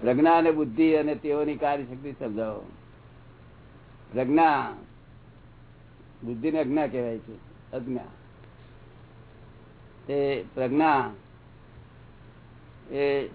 પ્રજ્ઞા અને બુદ્ધિ અને તેઓની કાર્યશક્તિ સમજાવો. પ્રજ્ઞા બુદ્ધિ ને અજ્ઞા કહેવાય છે, અજ્ઞા. તે પ્રજ્ઞા એ